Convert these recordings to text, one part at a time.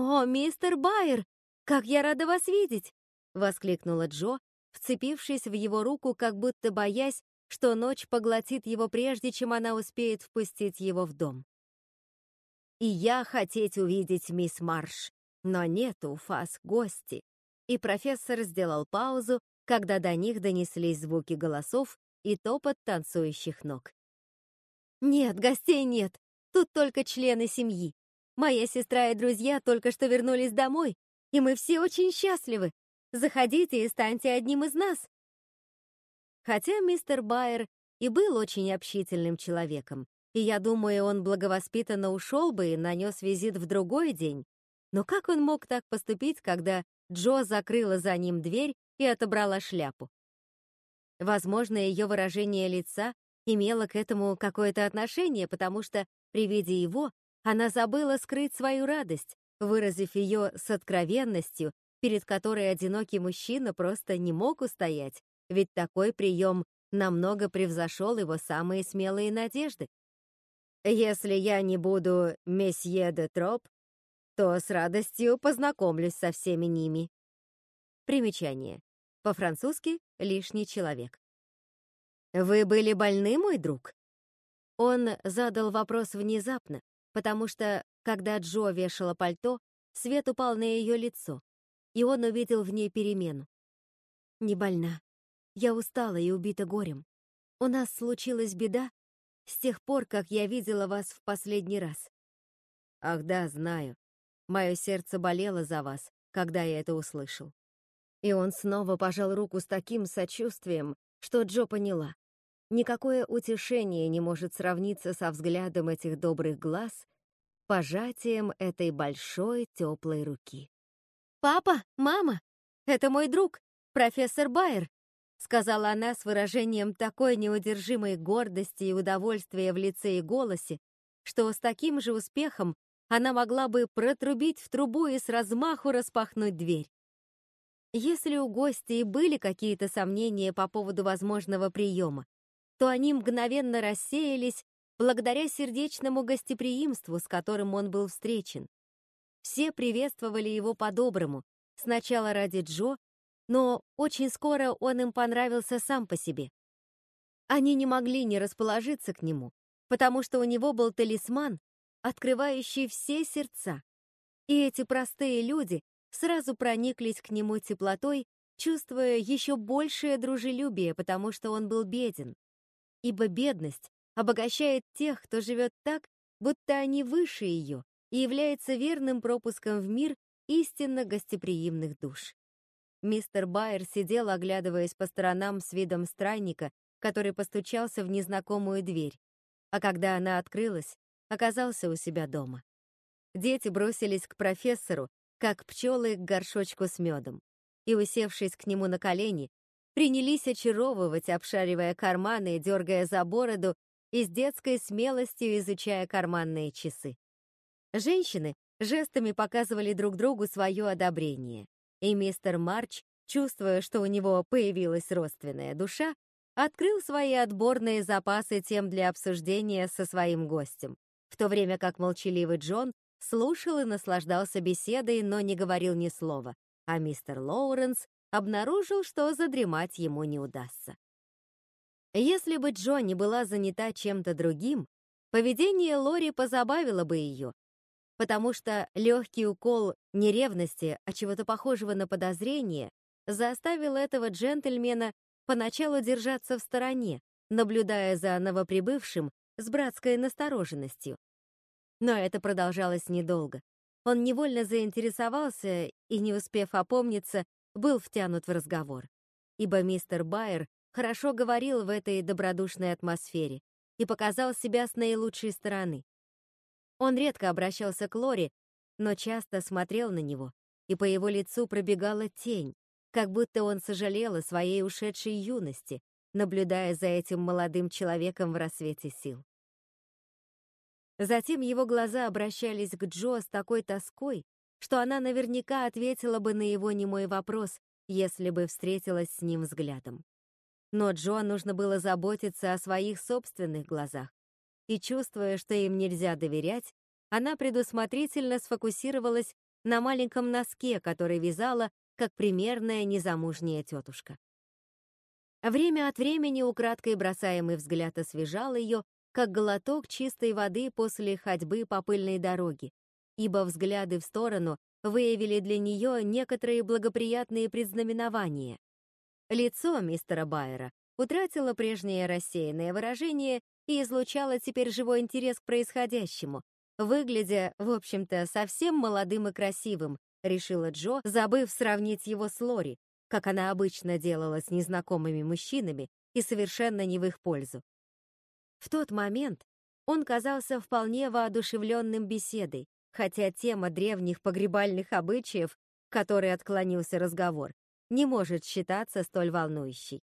«О, мистер Байер, как я рада вас видеть!» — воскликнула Джо, вцепившись в его руку, как будто боясь, что ночь поглотит его прежде, чем она успеет впустить его в дом. «И я хотеть увидеть мисс Марш, но нет у вас гости». И профессор сделал паузу, когда до них донеслись звуки голосов и топот танцующих ног. «Нет, гостей нет, тут только члены семьи. Моя сестра и друзья только что вернулись домой, и мы все очень счастливы. Заходите и станьте одним из нас». Хотя мистер Байер и был очень общительным человеком, и я думаю, он благовоспитанно ушел бы и нанес визит в другой день, но как он мог так поступить, когда Джо закрыла за ним дверь и отобрала шляпу? Возможно, ее выражение лица имело к этому какое-то отношение, потому что при виде его она забыла скрыть свою радость, выразив ее с откровенностью, перед которой одинокий мужчина просто не мог устоять, ведь такой прием намного превзошел его самые смелые надежды. «Если я не буду месье де Троп, то с радостью познакомлюсь со всеми ними». Примечание. По-французски «лишний человек». «Вы были больны, мой друг?» Он задал вопрос внезапно, потому что, когда Джо вешала пальто, свет упал на ее лицо, и он увидел в ней перемену. «Не больна. Я устала и убита горем. У нас случилась беда с тех пор, как я видела вас в последний раз». «Ах да, знаю. Мое сердце болело за вас, когда я это услышал». И он снова пожал руку с таким сочувствием, что Джо поняла. Никакое утешение не может сравниться со взглядом этих добрых глаз, пожатием этой большой теплой руки. «Папа, мама, это мой друг, профессор Байер», сказала она с выражением такой неудержимой гордости и удовольствия в лице и голосе, что с таким же успехом она могла бы протрубить в трубу и с размаху распахнуть дверь. Если у гостей были какие-то сомнения по поводу возможного приема, то они мгновенно рассеялись благодаря сердечному гостеприимству, с которым он был встречен. Все приветствовали его по-доброму, сначала ради Джо, но очень скоро он им понравился сам по себе. Они не могли не расположиться к нему, потому что у него был талисман, открывающий все сердца. И эти простые люди сразу прониклись к нему теплотой, чувствуя еще большее дружелюбие, потому что он был беден. Ибо бедность обогащает тех, кто живет так, будто они выше ее, и является верным пропуском в мир истинно гостеприимных душ. Мистер Байер сидел, оглядываясь по сторонам с видом странника, который постучался в незнакомую дверь, а когда она открылась, оказался у себя дома. Дети бросились к профессору, как пчелы к горшочку с медом, и, усевшись к нему на колени, принялись очаровывать, обшаривая карманы и дергая за бороду и с детской смелостью изучая карманные часы. Женщины жестами показывали друг другу свое одобрение, и мистер Марч, чувствуя, что у него появилась родственная душа, открыл свои отборные запасы тем для обсуждения со своим гостем, в то время как молчаливый Джон слушал и наслаждался беседой, но не говорил ни слова, а мистер Лоуренс обнаружил, что задремать ему не удастся. Если бы Джонни была занята чем-то другим, поведение Лори позабавило бы ее, потому что легкий укол не ревности, а чего-то похожего на подозрение заставил этого джентльмена поначалу держаться в стороне, наблюдая за новоприбывшим с братской настороженностью. Но это продолжалось недолго. Он невольно заинтересовался и, не успев опомниться, был втянут в разговор. Ибо мистер Байер хорошо говорил в этой добродушной атмосфере и показал себя с наилучшей стороны. Он редко обращался к Лори, но часто смотрел на него, и по его лицу пробегала тень, как будто он сожалел о своей ушедшей юности, наблюдая за этим молодым человеком в рассвете сил. Затем его глаза обращались к Джо с такой тоской, что она наверняка ответила бы на его немой вопрос, если бы встретилась с ним взглядом. Но Джо нужно было заботиться о своих собственных глазах, и, чувствуя, что им нельзя доверять, она предусмотрительно сфокусировалась на маленьком носке, который вязала, как примерная незамужняя тетушка. Время от времени украдкой бросаемый взгляд освежал ее, как глоток чистой воды после ходьбы по пыльной дороге, ибо взгляды в сторону выявили для нее некоторые благоприятные предзнаменования. Лицо мистера Байера утратило прежнее рассеянное выражение и излучало теперь живой интерес к происходящему, выглядя, в общем-то, совсем молодым и красивым, решила Джо, забыв сравнить его с Лори, как она обычно делала с незнакомыми мужчинами и совершенно не в их пользу. В тот момент он казался вполне воодушевленным беседой, хотя тема древних погребальных обычаев, которой отклонился разговор, не может считаться столь волнующей.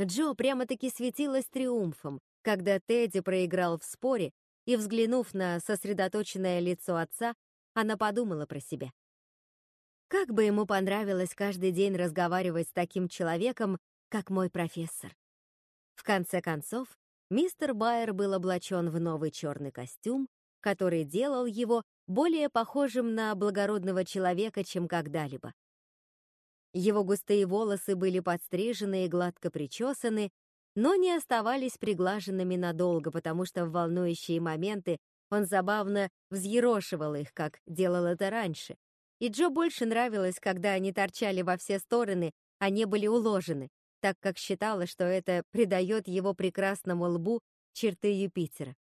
Джо прямо-таки светилась триумфом, когда Тедди проиграл в споре, и, взглянув на сосредоточенное лицо отца, она подумала про себя. Как бы ему понравилось каждый день разговаривать с таким человеком, как мой профессор. В конце концов, мистер Байер был облачен в новый черный костюм, который делал его более похожим на благородного человека, чем когда-либо. Его густые волосы были подстрижены и гладко причесаны, но не оставались приглаженными надолго, потому что в волнующие моменты он забавно взъерошивал их, как делал это раньше. И Джо больше нравилось, когда они торчали во все стороны, а не были уложены, так как считала, что это придает его прекрасному лбу черты Юпитера.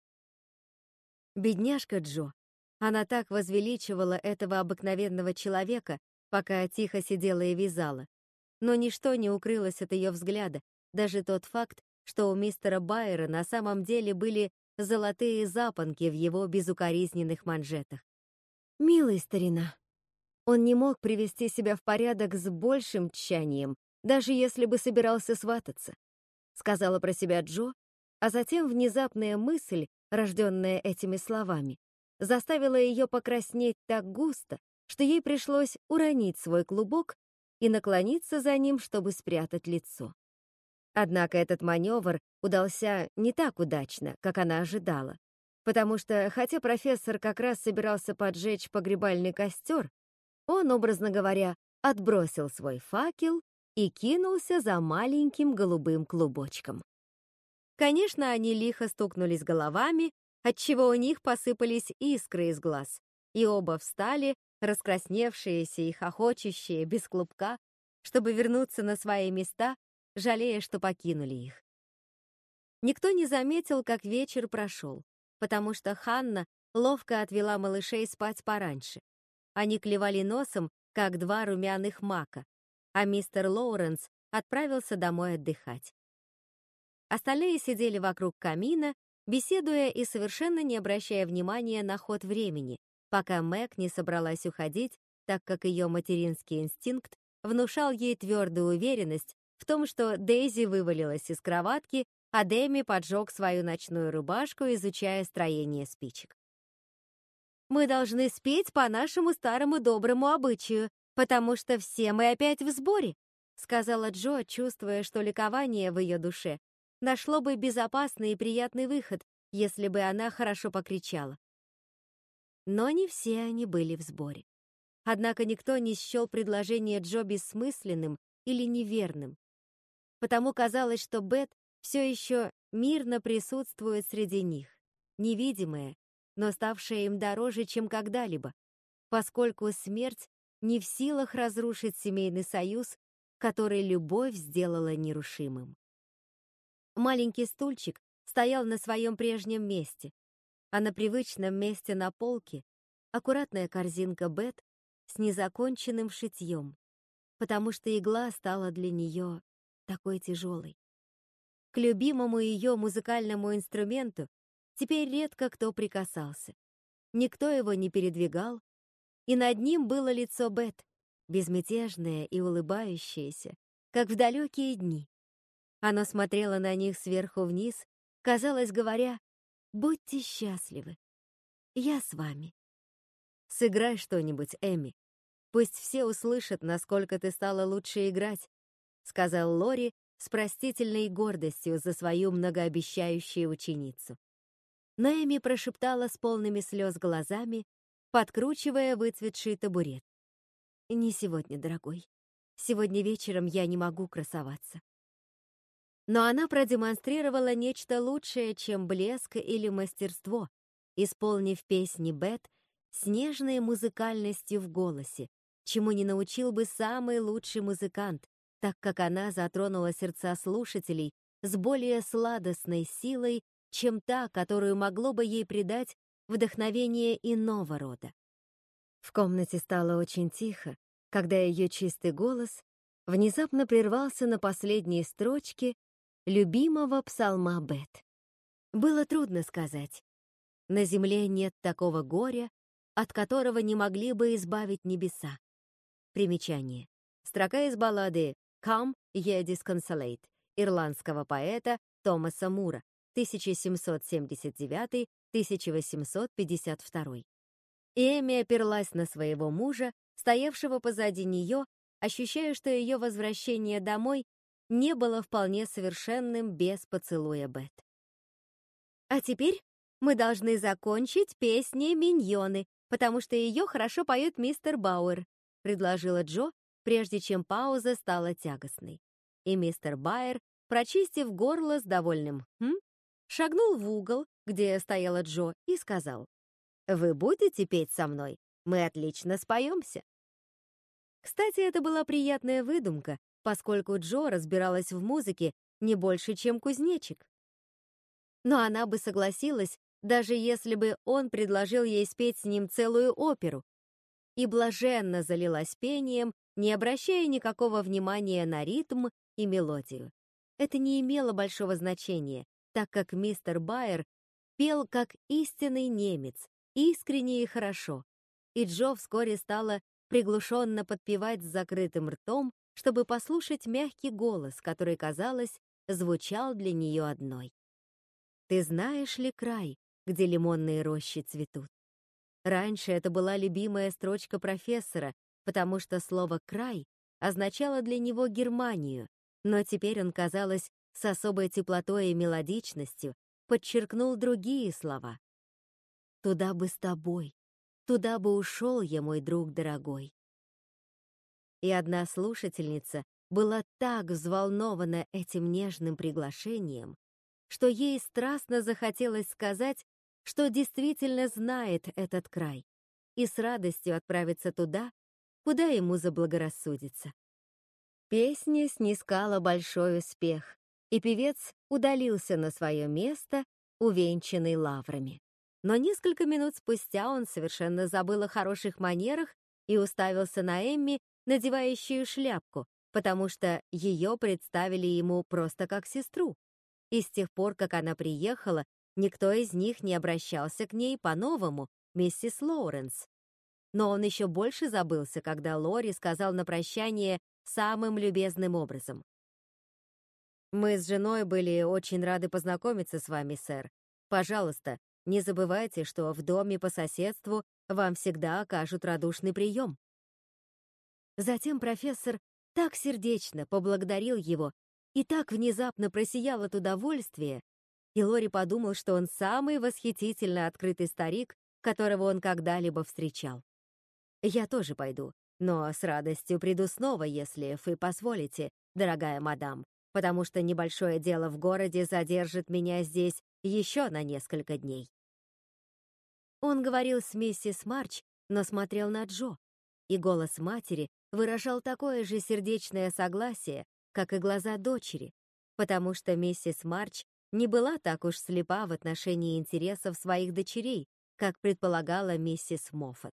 Бедняжка Джо. Она так возвеличивала этого обыкновенного человека, пока тихо сидела и вязала. Но ничто не укрылось от ее взгляда, даже тот факт, что у мистера Байера на самом деле были золотые запонки в его безукоризненных манжетах. Милый старина. Он не мог привести себя в порядок с большим тщанием, даже если бы собирался свататься, сказала про себя Джо, а затем внезапная мысль рожденная этими словами, заставила ее покраснеть так густо, что ей пришлось уронить свой клубок и наклониться за ним, чтобы спрятать лицо. Однако этот маневр удался не так удачно, как она ожидала, потому что, хотя профессор как раз собирался поджечь погребальный костер, он, образно говоря, отбросил свой факел и кинулся за маленьким голубым клубочком. Конечно, они лихо стукнулись головами, отчего у них посыпались искры из глаз, и оба встали, раскрасневшиеся и хохочущие, без клубка, чтобы вернуться на свои места, жалея, что покинули их. Никто не заметил, как вечер прошел, потому что Ханна ловко отвела малышей спать пораньше. Они клевали носом, как два румяных мака, а мистер Лоуренс отправился домой отдыхать. Остальные сидели вокруг камина, беседуя и совершенно не обращая внимания на ход времени, пока Мэг не собралась уходить, так как ее материнский инстинкт внушал ей твердую уверенность в том, что Дейзи вывалилась из кроватки, а Дэми поджег свою ночную рубашку, изучая строение спичек. «Мы должны спеть по нашему старому доброму обычаю, потому что все мы опять в сборе», сказала Джо, чувствуя, что ликование в ее душе нашло бы безопасный и приятный выход, если бы она хорошо покричала. Но не все они были в сборе. Однако никто не счел предложение Джо бессмысленным или неверным. Потому казалось, что Бет все еще мирно присутствует среди них, невидимая, но ставшая им дороже, чем когда-либо, поскольку смерть не в силах разрушить семейный союз, который любовь сделала нерушимым. Маленький стульчик стоял на своем прежнем месте, а на привычном месте на полке аккуратная корзинка Бет с незаконченным шитьем, потому что игла стала для нее такой тяжелой. К любимому ее музыкальному инструменту теперь редко кто прикасался. Никто его не передвигал, и над ним было лицо Бет, безмятежное и улыбающееся, как в далекие дни. Оно смотрело на них сверху вниз, казалось, говоря, «Будьте счастливы. Я с вами». «Сыграй что-нибудь, Эми. Пусть все услышат, насколько ты стала лучше играть», сказал Лори с простительной гордостью за свою многообещающую ученицу. Но Эми прошептала с полными слез глазами, подкручивая выцветший табурет. «Не сегодня, дорогой. Сегодня вечером я не могу красоваться». Но она продемонстрировала нечто лучшее, чем блеск или мастерство, исполнив песни Бет с нежной музыкальностью в голосе, чему не научил бы самый лучший музыкант, так как она затронула сердца слушателей с более сладостной силой, чем та, которую могло бы ей придать вдохновение иного рода. В комнате стало очень тихо, когда ее чистый голос внезапно прервался на последней строчке любимого псалма Бет. Было трудно сказать. На земле нет такого горя, от которого не могли бы избавить небеса. Примечание. Строка из баллады «Come, ye disconsolate» ирландского поэта Томаса Мура 1779-1852. Эми оперлась на своего мужа, стоявшего позади нее, ощущая, что ее возвращение домой не было вполне совершенным без поцелуя Бет. «А теперь мы должны закончить песней «Миньоны», потому что ее хорошо поет мистер Бауэр», предложила Джо, прежде чем пауза стала тягостной. И мистер Байер, прочистив горло с довольным «хм», шагнул в угол, где стояла Джо, и сказал, «Вы будете петь со мной? Мы отлично споемся». Кстати, это была приятная выдумка, поскольку Джо разбиралась в музыке не больше, чем кузнечик. Но она бы согласилась, даже если бы он предложил ей спеть с ним целую оперу, и блаженно залилась пением, не обращая никакого внимания на ритм и мелодию. Это не имело большого значения, так как мистер Байер пел как истинный немец, искренне и хорошо, и Джо вскоре стала приглушенно подпевать с закрытым ртом, чтобы послушать мягкий голос, который, казалось, звучал для нее одной. «Ты знаешь ли край, где лимонные рощи цветут?» Раньше это была любимая строчка профессора, потому что слово «край» означало для него Германию, но теперь он, казалось, с особой теплотой и мелодичностью подчеркнул другие слова. «Туда бы с тобой, туда бы ушел я, мой друг дорогой» и одна слушательница была так взволнована этим нежным приглашением, что ей страстно захотелось сказать, что действительно знает этот край и с радостью отправиться туда, куда ему заблагорассудится. Песня снискала большой успех, и певец удалился на свое место, увенчанный лаврами. Но несколько минут спустя он совершенно забыл о хороших манерах и уставился на Эмми надевающую шляпку, потому что ее представили ему просто как сестру. И с тех пор, как она приехала, никто из них не обращался к ней по-новому, миссис Лоуренс. Но он еще больше забылся, когда Лори сказал на прощание самым любезным образом. «Мы с женой были очень рады познакомиться с вами, сэр. Пожалуйста, не забывайте, что в доме по соседству вам всегда окажут радушный прием». Затем профессор так сердечно поблагодарил его и так внезапно просиял от удовольствия, и Лори подумал, что он самый восхитительно открытый старик, которого он когда-либо встречал. «Я тоже пойду, но с радостью приду снова, если вы позволите, дорогая мадам, потому что небольшое дело в городе задержит меня здесь еще на несколько дней». Он говорил с миссис Марч, но смотрел на Джо, и голос матери выражал такое же сердечное согласие, как и глаза дочери, потому что миссис Марч не была так уж слепа в отношении интересов своих дочерей, как предполагала миссис Моффат.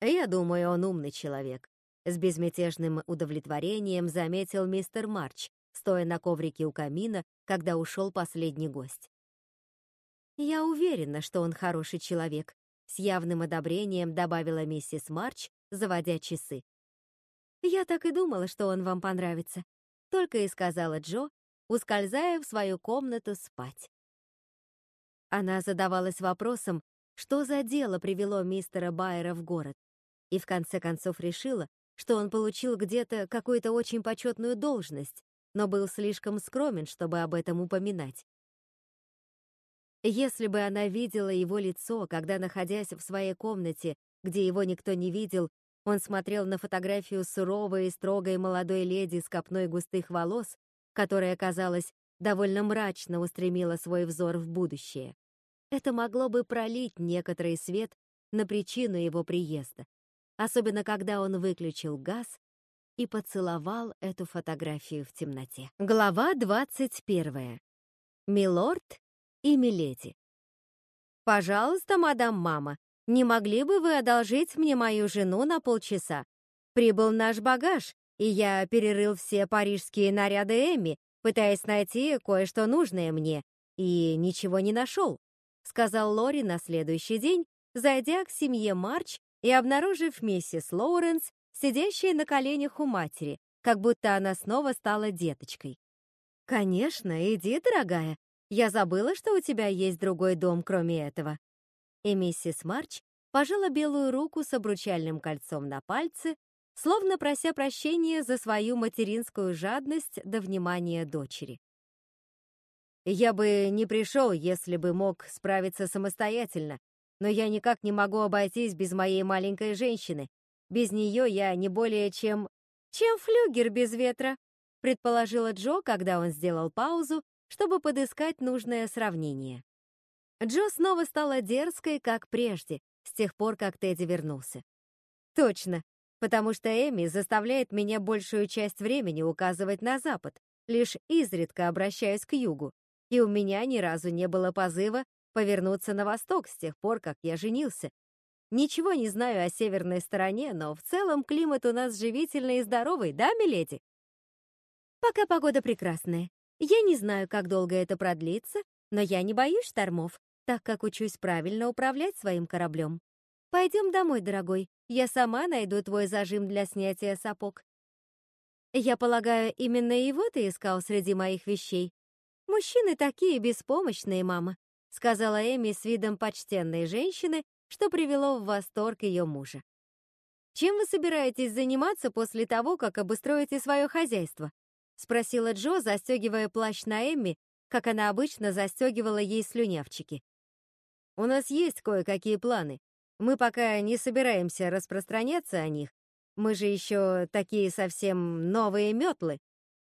«Я думаю, он умный человек», — с безмятежным удовлетворением заметил мистер Марч, стоя на коврике у камина, когда ушел последний гость. «Я уверена, что он хороший человек», — с явным одобрением добавила миссис Марч, заводя часы. «Я так и думала, что он вам понравится», — только и сказала Джо, ускользая в свою комнату спать. Она задавалась вопросом, что за дело привело мистера Байера в город, и в конце концов решила, что он получил где-то какую-то очень почетную должность, но был слишком скромен, чтобы об этом упоминать. Если бы она видела его лицо, когда, находясь в своей комнате, где его никто не видел, он смотрел на фотографию суровой и строгой молодой леди с копной густых волос, которая, казалось, довольно мрачно устремила свой взор в будущее. Это могло бы пролить некоторый свет на причину его приезда, особенно когда он выключил газ и поцеловал эту фотографию в темноте. Глава 21. Милорд и Миледи. «Пожалуйста, мадам мама, не могли бы вы одолжить мне мою жену на полчаса? Прибыл наш багаж, и я перерыл все парижские наряды Эми, пытаясь найти кое-что нужное мне, и ничего не нашел», сказал Лори на следующий день, зайдя к семье Марч и обнаружив миссис Лоуренс, сидящей на коленях у матери, как будто она снова стала деточкой. «Конечно, иди, дорогая. Я забыла, что у тебя есть другой дом, кроме этого». И миссис Марч пожала белую руку с обручальным кольцом на пальце, словно прося прощения за свою материнскую жадность до внимания дочери. «Я бы не пришел, если бы мог справиться самостоятельно, но я никак не могу обойтись без моей маленькой женщины. Без нее я не более чем... чем флюгер без ветра», предположила Джо, когда он сделал паузу, чтобы подыскать нужное сравнение. Джо снова стала дерзкой, как прежде, с тех пор, как Тедди вернулся. Точно, потому что Эми заставляет меня большую часть времени указывать на запад, лишь изредка обращаюсь к югу, и у меня ни разу не было позыва повернуться на восток с тех пор, как я женился. Ничего не знаю о северной стороне, но в целом климат у нас живительный и здоровый, да, миледи? Пока погода прекрасная. Я не знаю, как долго это продлится, но я не боюсь штормов, так как учусь правильно управлять своим кораблем. Пойдем домой, дорогой. Я сама найду твой зажим для снятия сапог. Я полагаю, именно его ты искал среди моих вещей. Мужчины такие беспомощные, мама сказала Эми с видом почтенной женщины, что привело в восторг ее мужа. «Чем вы собираетесь заниматься после того, как обустроите свое хозяйство?» — спросила Джо, застегивая плащ на Эмми, как она обычно застегивала ей слюнявчики. «У нас есть кое-какие планы. Мы пока не собираемся распространяться о них. Мы же еще такие совсем новые метлы,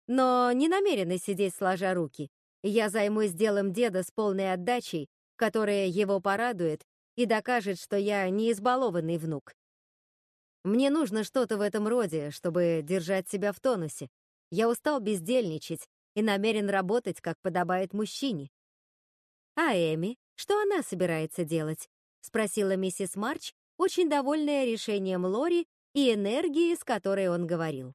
но не намерены сидеть сложа руки. Я займусь делом деда с полной отдачей, которая его порадует и докажет, что я не избалованный внук. Мне нужно что-то в этом роде, чтобы держать себя в тонусе. Я устал бездельничать и намерен работать, как подобает мужчине. А Эми, что она собирается делать? Спросила миссис Марч, очень довольная решением Лори и энергией, с которой он говорил.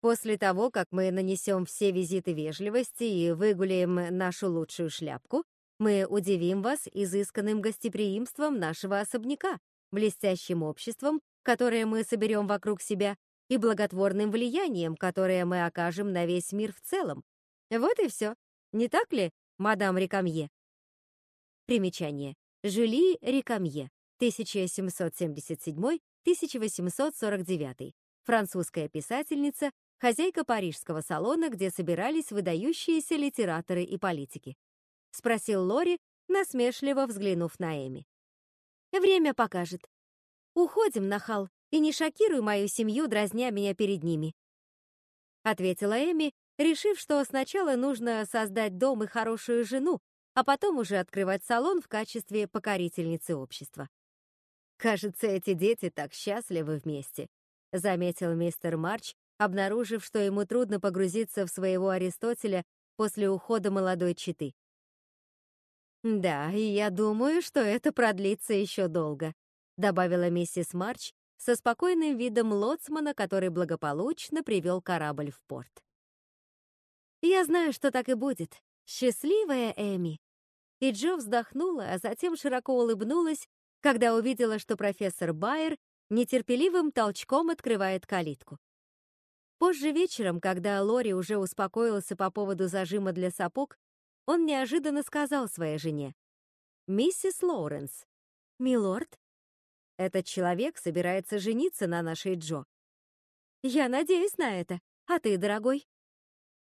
После того, как мы нанесем все визиты вежливости и выгуляем нашу лучшую шляпку, мы удивим вас изысканным гостеприимством нашего особняка, блестящим обществом, которое мы соберем вокруг себя, и благотворным влиянием, которое мы окажем на весь мир в целом. Вот и все. Не так ли, мадам Рекамье? Примечание. Жюли Рекамье, 1777-1849. Французская писательница, хозяйка парижского салона, где собирались выдающиеся литераторы и политики. Спросил Лори, насмешливо взглянув на Эми. Время покажет. Уходим, нахал, и не шокируй мою семью, дразня меня перед ними. Ответила Эми, решив, что сначала нужно создать дом и хорошую жену, а потом уже открывать салон в качестве покорительницы общества. «Кажется, эти дети так счастливы вместе», — заметил мистер Марч, обнаружив, что ему трудно погрузиться в своего Аристотеля после ухода молодой четы. «Да, и я думаю, что это продлится еще долго», добавила миссис Марч со спокойным видом лоцмана, который благополучно привел корабль в порт. «Я знаю, что так и будет. Счастливая Эми!» И Джо вздохнула, а затем широко улыбнулась, когда увидела, что профессор Байер нетерпеливым толчком открывает калитку. Позже вечером, когда Лори уже успокоился по поводу зажима для сапог, он неожиданно сказал своей жене. «Миссис Лоуренс, милорд, этот человек собирается жениться на нашей Джо. Я надеюсь на это. А ты, дорогой?»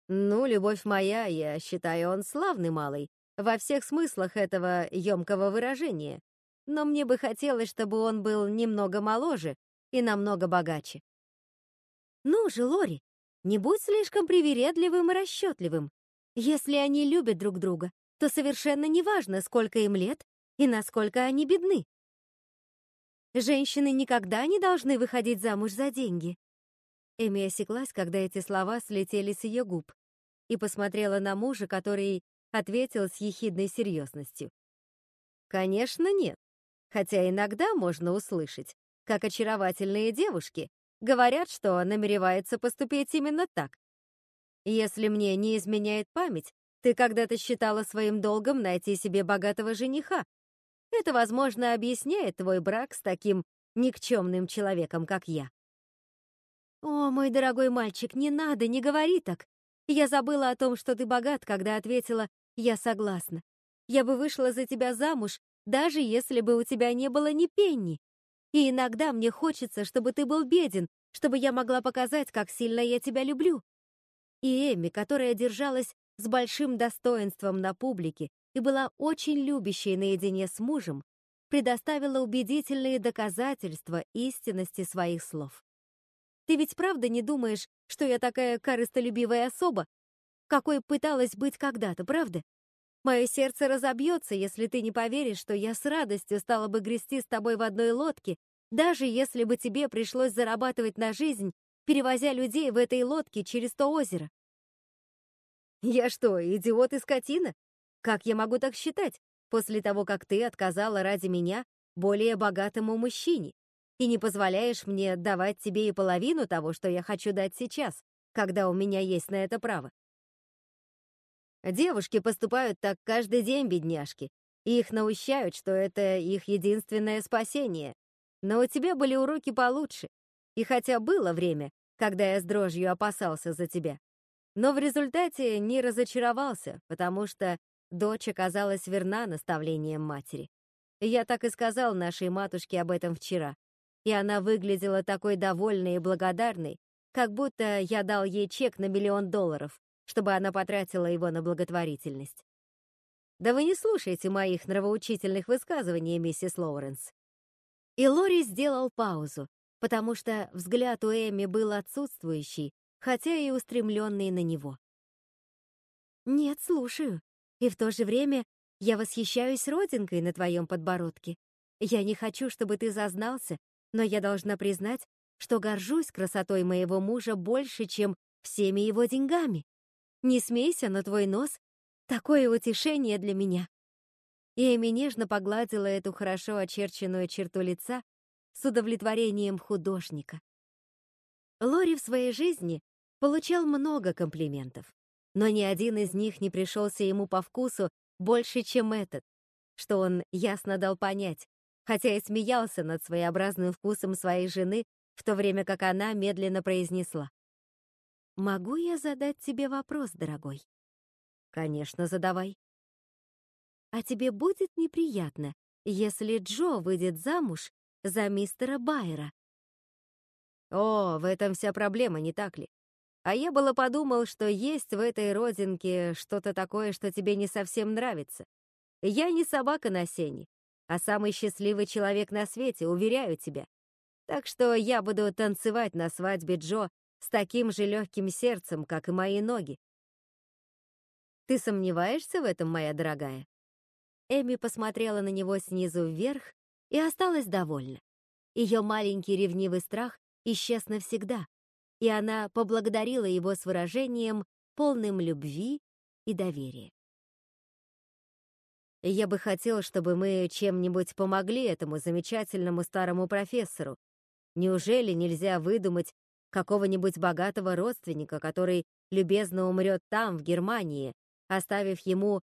«Ну, любовь моя, я считаю, он славный малый. во всех смыслах этого емкого выражения, но мне бы хотелось, чтобы он был немного моложе и намного богаче. Ну же, Лори, не будь слишком привередливым и расчетливым. Если они любят друг друга, то совершенно неважно, сколько им лет и насколько они бедны. Женщины никогда не должны выходить замуж за деньги. Эми осеклась, когда эти слова слетели с ее губ, и посмотрела на мужа, который ответил с ехидной серьезностью. Конечно, нет. Хотя иногда можно услышать, как очаровательные девушки говорят, что намереваются поступить именно так. Если мне не изменяет память, ты когда-то считала своим долгом найти себе богатого жениха. Это, возможно, объясняет твой брак с таким никчемным человеком, как я. О, мой дорогой мальчик, не надо, не говори так. Я забыла о том, что ты богат, когда ответила «я согласна». Я бы вышла за тебя замуж, даже если бы у тебя не было ни пенни. И иногда мне хочется, чтобы ты был беден, чтобы я могла показать, как сильно я тебя люблю. И Эми, которая держалась с большим достоинством на публике и была очень любящей наедине с мужем, предоставила убедительные доказательства истинности своих слов. Ты ведь правда не думаешь, что я такая корыстолюбивая особа, какой пыталась быть когда-то, правда? Мое сердце разобьется, если ты не поверишь, что я с радостью стала бы грести с тобой в одной лодке, даже если бы тебе пришлось зарабатывать на жизнь, перевозя людей в этой лодке через то озеро. Я что, идиот и скотина? Как я могу так считать, после того, как ты отказала ради меня более богатому мужчине и не позволяешь мне давать тебе и половину того, что я хочу дать сейчас, когда у меня есть на это право? Девушки поступают так каждый день, бедняжки. И их наущают, что это их единственное спасение. Но у тебя были уроки получше. И хотя было время, когда я с дрожью опасался за тебя, но в результате не разочаровался, потому что дочь оказалась верна наставлениям матери. Я так и сказал нашей матушке об этом вчера, и она выглядела такой довольной и благодарной, как будто я дал ей чек на миллион долларов, чтобы она потратила его на благотворительность. Да вы не слушайте моих нравоучительных высказываний, миссис Лоуренс. И Лори сделал паузу, потому что взгляд у Эми был отсутствующий, хотя и устремленный на него. «Нет, слушаю. И в то же время я восхищаюсь родинкой на твоем подбородке. Я не хочу, чтобы ты зазнался, но я должна признать, что горжусь красотой моего мужа больше, чем всеми его деньгами. Не смейся, но твой нос — такое утешение для меня». Эми нежно погладила эту хорошо очерченную черту лица с удовлетворением художника. Лори в своей жизни получал много комплиментов, но ни один из них не пришелся ему по вкусу больше, чем этот, что он ясно дал понять, хотя и смеялся над своеобразным вкусом своей жены, в то время как она медленно произнесла. «Могу я задать тебе вопрос, дорогой?» «Конечно, задавай». «А тебе будет неприятно, если Джо выйдет замуж за мистера Байера?» «О, в этом вся проблема, не так ли? А я было подумал, что есть в этой родинке что-то такое, что тебе не совсем нравится. Я не собака на сене, а самый счастливый человек на свете, уверяю тебя. Так что я буду танцевать на свадьбе Джо с таким же легким сердцем, как и мои ноги. Ты сомневаешься в этом, моя дорогая? Эми посмотрела на него снизу вверх и осталась довольна. Ее маленький ревнивый страх исчез навсегда, и она поблагодарила его с выражением, полным любви и доверия. «Я бы хотел, чтобы мы чем-нибудь помогли этому замечательному старому профессору. Неужели нельзя выдумать какого-нибудь богатого родственника, который любезно умрет там, в Германии, оставив ему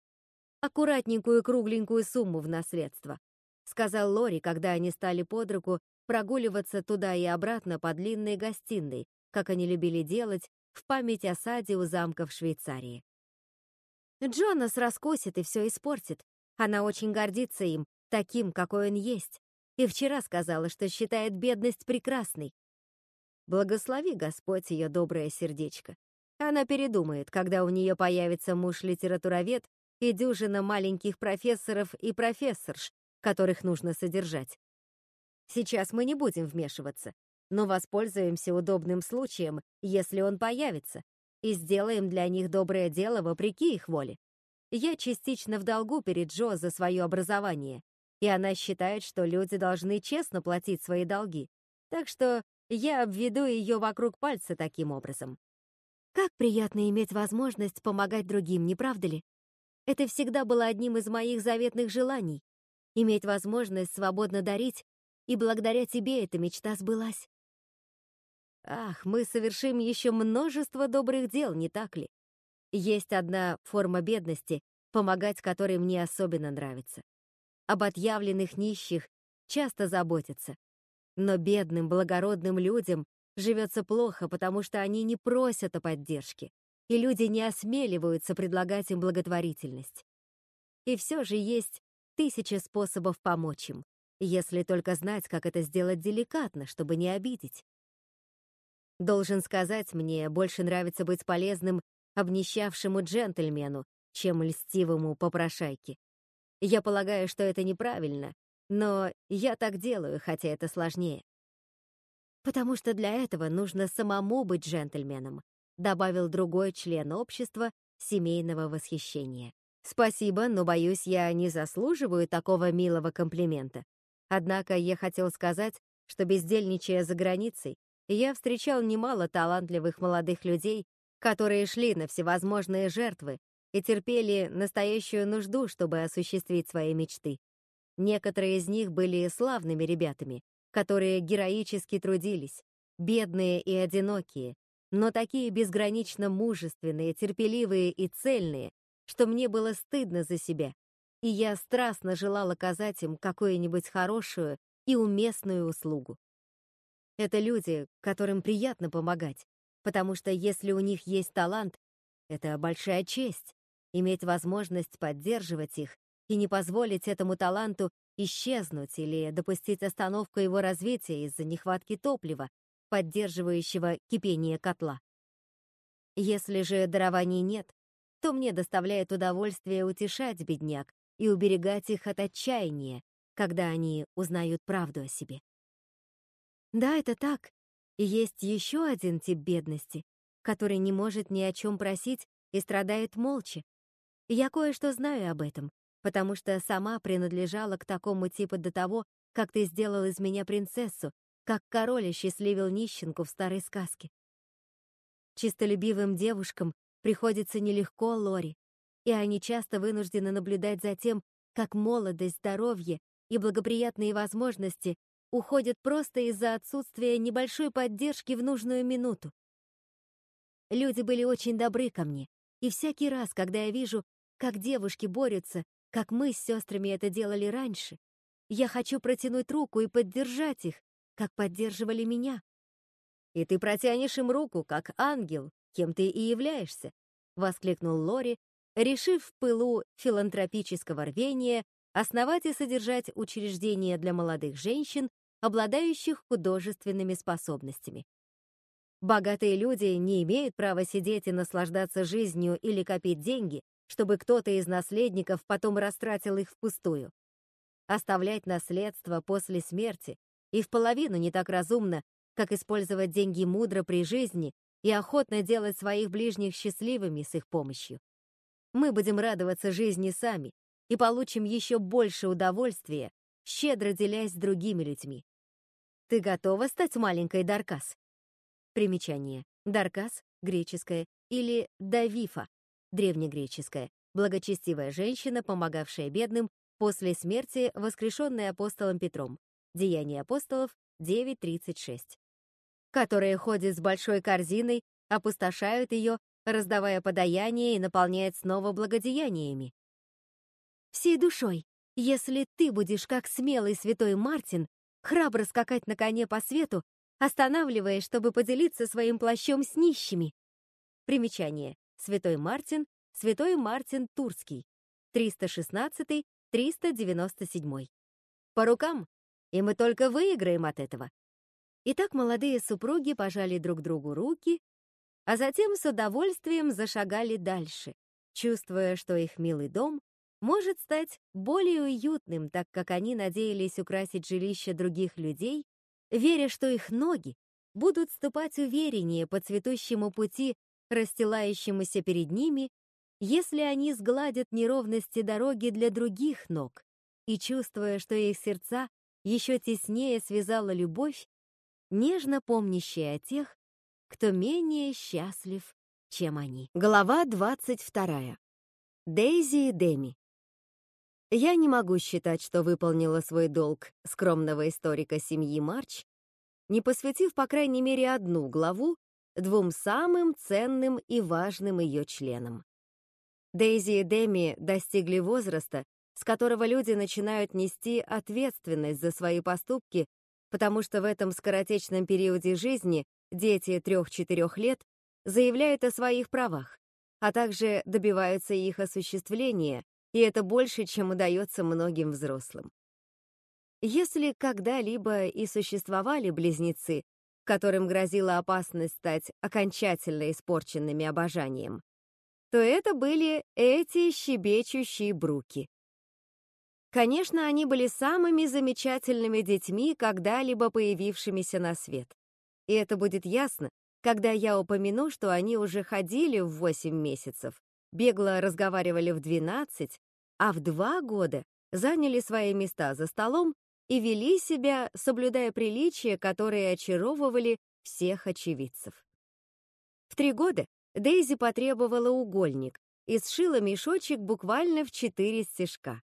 аккуратненькую кругленькую сумму в наследство, сказал Лори, когда они стали под руку прогуливаться туда и обратно по длинной гостиной, как они любили делать в память о саде у замка в Швейцарии. Джонас раскусит и все испортит. Она очень гордится им, таким, какой он есть. И вчера сказала, что считает бедность прекрасной, Благослови Господь ее доброе сердечко. Она передумает, когда у нее появится муж-литературовед и дюжина маленьких профессоров и профессорш, которых нужно содержать. Сейчас мы не будем вмешиваться, но воспользуемся удобным случаем, если он появится, и сделаем для них доброе дело вопреки их воле. Я частично в долгу перед Джо за свое образование, и она считает, что люди должны честно платить свои долги. Так что я обведу ее вокруг пальца таким образом. Как приятно иметь возможность помогать другим, не правда ли? Это всегда было одним из моих заветных желаний — иметь возможность свободно дарить, и благодаря тебе эта мечта сбылась. Ах, мы совершим еще множество добрых дел, не так ли? Есть одна форма бедности, помогать которой мне особенно нравится. Об отъявленных нищих часто заботятся. Но бедным, благородным людям живется плохо, потому что они не просят о поддержке, и люди не осмеливаются предлагать им благотворительность. И все же есть тысячи способов помочь им, если только знать, как это сделать деликатно, чтобы не обидеть. Должен сказать, мне больше нравится быть полезным обнищавшему джентльмену, чем льстивому попрошайке. Я полагаю, что это неправильно, но я так делаю, хотя это сложнее. Потому что для этого нужно самому быть джентльменом, добавил другой член общества семейного восхищения. Спасибо, но, боюсь, я не заслуживаю такого милого комплимента. Однако я хотел сказать, что бездельничая за границей, я встречал немало талантливых молодых людей, которые шли на всевозможные жертвы и терпели настоящую нужду, чтобы осуществить свои мечты. Некоторые из них были славными ребятами, которые героически трудились, бедные и одинокие, но такие безгранично мужественные, терпеливые и цельные, что мне было стыдно за себя, и я страстно желал оказать им какую-нибудь хорошую и уместную услугу. Это люди, которым приятно помогать, потому что если у них есть талант, это большая честь иметь возможность поддерживать их и не позволить этому таланту исчезнуть или допустить остановку его развития из-за нехватки топлива, поддерживающего кипение котла. Если же дарований нет, то мне доставляет удовольствие утешать бедняк и уберегать их от отчаяния, когда они узнают правду о себе. Да, это так. И есть еще один тип бедности, который не может ни о чем просить и страдает молча. Я кое-что знаю об этом, потому что сама принадлежала к такому типу до того, как ты сделал из меня принцессу, как король осчастливил нищенку в старой сказке. Чистолюбивым девушкам приходится нелегко, Лори, и они часто вынуждены наблюдать за тем, как молодость, здоровье и благоприятные возможности уходят просто из-за отсутствия небольшой поддержки в нужную минуту. Люди были очень добры ко мне, и всякий раз, когда я вижу, как девушки борются, как мы с сестрами это делали раньше, я хочу протянуть руку и поддержать их, как поддерживали меня. «И ты протянешь им руку, как ангел, кем ты и являешься», — воскликнул Лори, решив в пылу филантропического рвения основать и содержать учреждения для молодых женщин обладающих художественными способностями. Богатые люди не имеют права сидеть и наслаждаться жизнью или копить деньги, чтобы кто-то из наследников потом растратил их впустую. Оставлять наследство после смерти и в половину не так разумно, как использовать деньги мудро при жизни и охотно делать своих ближних счастливыми с их помощью. Мы будем радоваться жизни сами и получим еще больше удовольствия, щедро делясь с другими людьми. Ты готова стать маленькой Даркас? Примечание. Даркас, греческое, или Давифа, древнегреческое, благочестивая женщина, помогавшая бедным после смерти, воскрешенная апостолом Петром. Деяния апостолов 9.36. Которая ходит с большой корзиной, опустошают ее, раздавая подаяние и наполняет снова благодеяниями. Всей душой, если ты будешь как смелый святой Мартин, храбро скакать на коне по свету, останавливаясь, чтобы поделиться своим плащом с нищими. Примечание. Святой Мартин, Святой Мартин Турский, 316-397. По рукам, и мы только выиграем от этого. Итак, молодые супруги пожали друг другу руки, а затем с удовольствием зашагали дальше, чувствуя, что их милый дом может стать более уютным, так как они надеялись украсить жилище других людей, веря, что их ноги будут ступать увереннее по цветущему пути, расстилающемуся перед ними, если они сгладят неровности дороги для других ног, и чувствуя, что их сердца еще теснее связала любовь, нежно помнящая о тех, кто менее счастлив, чем они. Глава 22. Дейзи и Деми. Я не могу считать, что выполнила свой долг скромного историка семьи Марч, не посвятив, по крайней мере, одну главу двум самым ценным и важным ее членам. Дейзи и Деми достигли возраста, с которого люди начинают нести ответственность за свои поступки, потому что в этом скоротечном периоде жизни дети трех-четырех лет заявляют о своих правах, а также добиваются их осуществления, и это больше, чем удается многим взрослым. Если когда-либо и существовали близнецы, которым грозила опасность стать окончательно испорченными обожанием, то это были эти щебечущие бруки. Конечно, они были самыми замечательными детьми, когда-либо появившимися на свет. И это будет ясно, когда я упомяну, что они уже ходили в 8 месяцев, бегло разговаривали в 12, а в 2 года заняли свои места за столом и вели себя, соблюдая приличия, которые очаровывали всех очевидцев. В три года Дейзи потребовала угольник и сшила мешочек буквально в четыре стежка.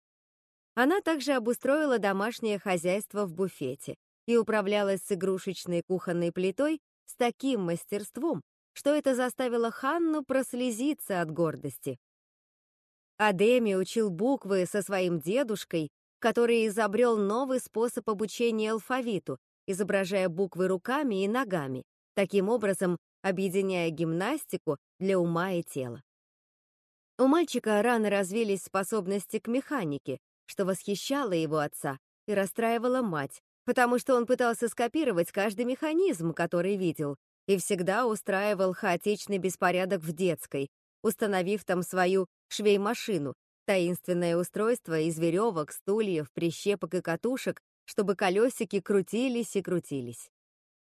Она также обустроила домашнее хозяйство в буфете и управлялась с игрушечной кухонной плитой с таким мастерством, что это заставило Ханну прослезиться от гордости. Адеми учил буквы со своим дедушкой, который изобрел новый способ обучения алфавиту, изображая буквы руками и ногами, таким образом объединяя гимнастику для ума и тела. У мальчика рано развились способности к механике, что восхищало его отца и расстраивало мать, потому что он пытался скопировать каждый механизм, который видел, и всегда устраивал хаотичный беспорядок в детской, установив там свою швеймашину, таинственное устройство из веревок, стульев, прищепок и катушек, чтобы колесики крутились и крутились.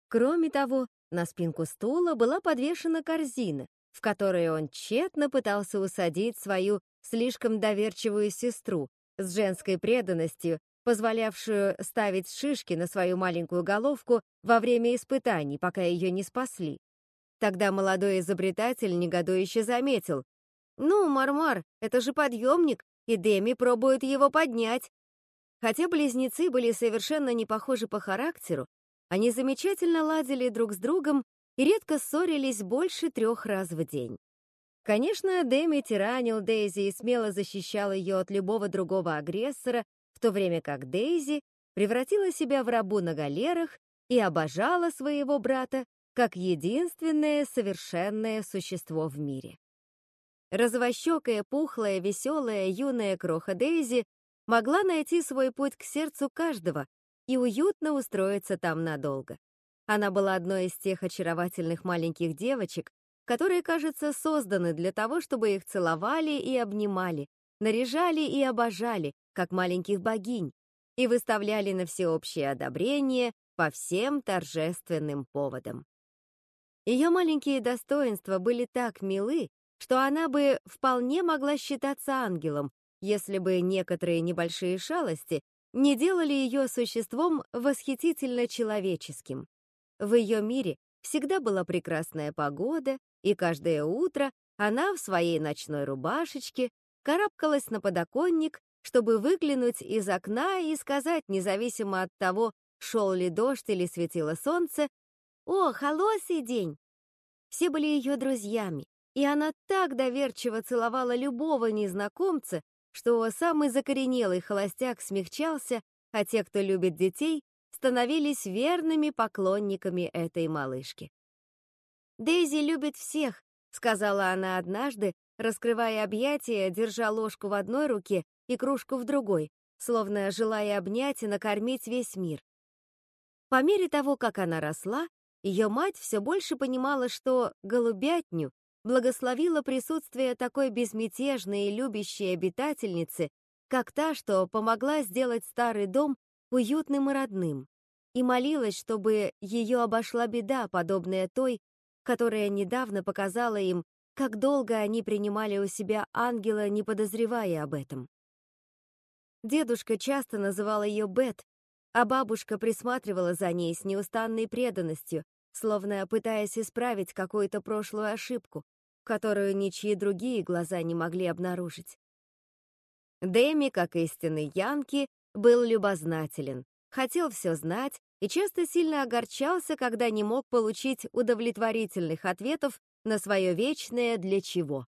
Кроме того, на спинку стула была подвешена корзина, в которой он тщетно пытался усадить свою слишком доверчивую сестру с женской преданностью позволявшую ставить шишки на свою маленькую головку во время испытаний, пока ее не спасли. Тогда молодой изобретатель негодующе заметил. «Ну, Мармар, это же подъемник, и Деми пробует его поднять». Хотя близнецы были совершенно не похожи по характеру, они замечательно ладили друг с другом и редко ссорились больше трех раз в день. Конечно, Дэми тиранил Дейзи и смело защищал ее от любого другого агрессора, то время как Дейзи превратила себя в рабу на галерах и обожала своего брата как единственное совершенное существо в мире. Розовощекая, пухлая, веселая, юная кроха Дейзи могла найти свой путь к сердцу каждого и уютно устроиться там надолго. Она была одной из тех очаровательных маленьких девочек, которые, кажется, созданы для того, чтобы их целовали и обнимали, наряжали и обожали, как маленьких богинь, и выставляли на всеобщее одобрение по всем торжественным поводам. Ее маленькие достоинства были так милы, что она бы вполне могла считаться ангелом, если бы некоторые небольшие шалости не делали ее существом восхитительно человеческим. В ее мире всегда была прекрасная погода, и каждое утро она в своей ночной рубашечке карабкалась на подоконник чтобы выглянуть из окна и сказать, независимо от того, шел ли дождь или светило солнце, «О, холосый день!» Все были ее друзьями, и она так доверчиво целовала любого незнакомца, что самый закоренелый холостяк смягчался, а те, кто любит детей, становились верными поклонниками этой малышки. «Дейзи любит всех», — сказала она однажды, раскрывая объятия, держа ложку в одной руке и кружку в другой, словно желая обнять и накормить весь мир. По мере того, как она росла, ее мать все больше понимала, что голубятню благословила присутствие такой безмятежной и любящей обитательницы, как та, что помогла сделать старый дом уютным и родным, и молилась, чтобы ее обошла беда, подобная той, которая недавно показала им, как долго они принимали у себя ангела, не подозревая об этом. Дедушка часто называл ее Бет, а бабушка присматривала за ней с неустанной преданностью, словно пытаясь исправить какую-то прошлую ошибку, которую ничьи другие глаза не могли обнаружить. Дэми, как истинный Янки, был любознателен, хотел все знать и часто сильно огорчался, когда не мог получить удовлетворительных ответов на свое вечное «для чего».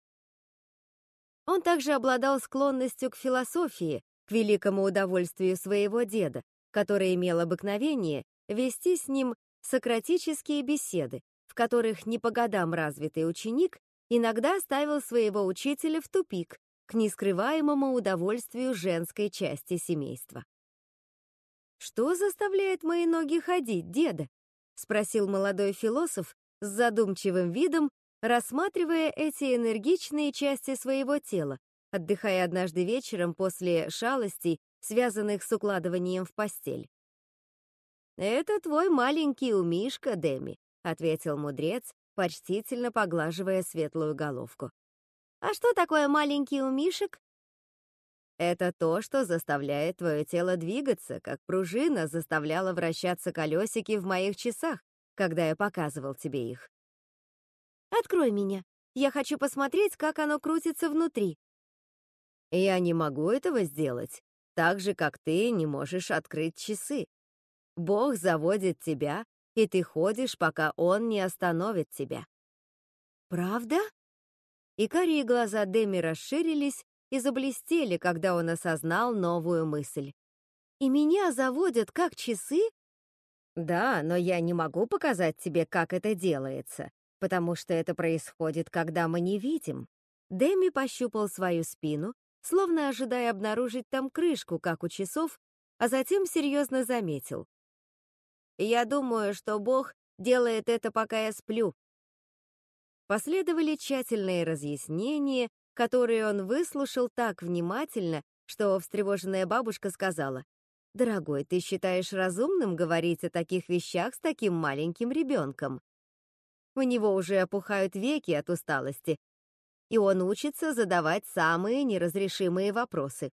Он также обладал склонностью к философии, к великому удовольствию своего деда, который имел обыкновение вести с ним сократические беседы, в которых не по годам развитый ученик иногда ставил своего учителя в тупик к нескрываемому удовольствию женской части семейства. «Что заставляет мои ноги ходить, деда?» — спросил молодой философ с задумчивым видом, рассматривая эти энергичные части своего тела, отдыхая однажды вечером после шалостей, связанных с укладыванием в постель. «Это твой маленький умишка, Деми», — ответил мудрец, почтительно поглаживая светлую головку. «А что такое маленький умишек?» Это то, что заставляет твое тело двигаться, как пружина заставляла вращаться колесики в моих часах, когда я показывал тебе их. Открой меня. Я хочу посмотреть, как оно крутится внутри. Я не могу этого сделать, так же, как ты не можешь открыть часы. Бог заводит тебя, и ты ходишь, пока Он не остановит тебя. Правда? И карие глаза Деми расширились, и заблестели, когда он осознал новую мысль. «И меня заводят как часы?» «Да, но я не могу показать тебе, как это делается, потому что это происходит, когда мы не видим». Дэми пощупал свою спину, словно ожидая обнаружить там крышку, как у часов, а затем серьезно заметил. «Я думаю, что Бог делает это, пока я сплю». Последовали тщательные разъяснения, которые он выслушал так внимательно, что встревоженная бабушка сказала, «Дорогой, ты считаешь разумным говорить о таких вещах с таким маленьким ребенком? У него уже опухают веки от усталости, и он учится задавать самые неразрешимые вопросы.